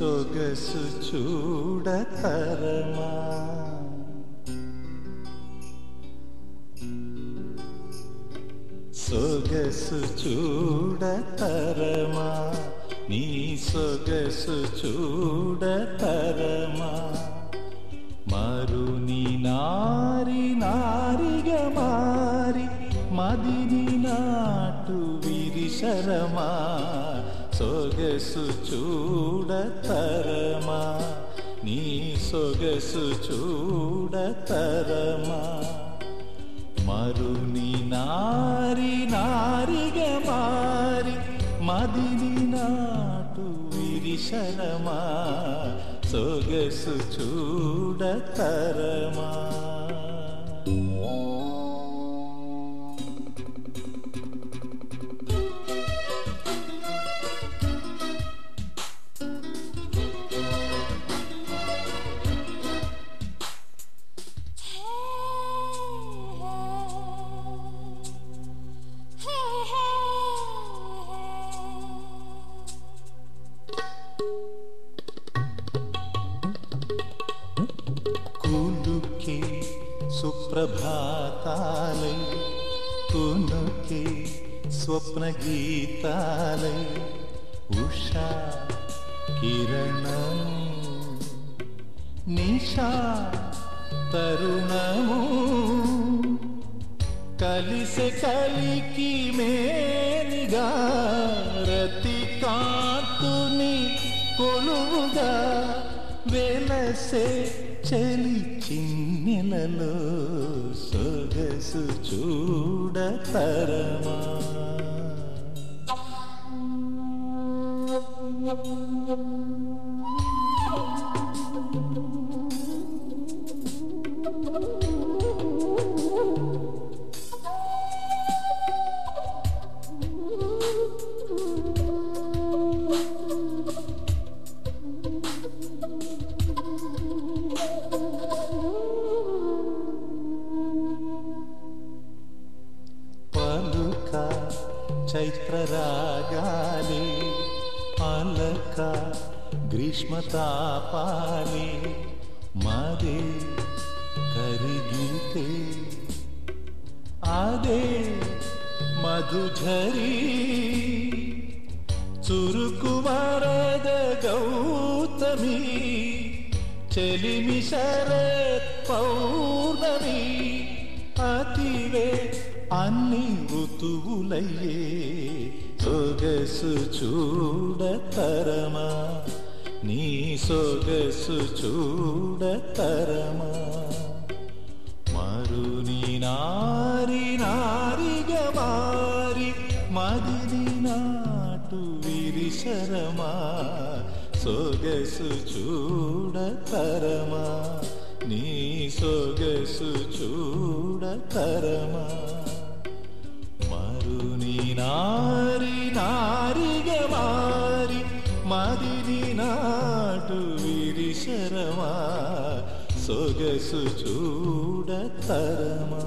సొగసు చూడతరమా? సొగసు చూడతరమా? నీ సొగసు చూడతరమా? మరుని నారి నారిగా మారి మదిని నాటు విరిశరమా? సొగసు చూడతరమా నీ సొగసు చూడతరమా మరుని నారి నారిగ మారి మదిని నాటు విరిశరమా. సొగసు చూడతరమా प्रभा के स्वप्न स्वप्नगीतालै उषा किरण निशा तरुणमु कली की मे निगा చిన్నెలలో సొగసు చూడతరమా you. का चैत्र रागाले पलका ग्रीष्मतापा गीते आदे मधु झरी चुरुकुमार गौतमी चलिमि पौनी अतिवे అన్ని ఋతువులయ్యే సొగసు చూడతరమా నీ సొగసు చూడతరమా మరుని నారి నారిగ మారి మదిని నాటు విరిశరమా. సొగసు చూడతరమా నీ సొగసు చూడతరమా మరుని నారి నారిగ మారి మదిని నాటు విరిశరమా సొగసు చూడతరమా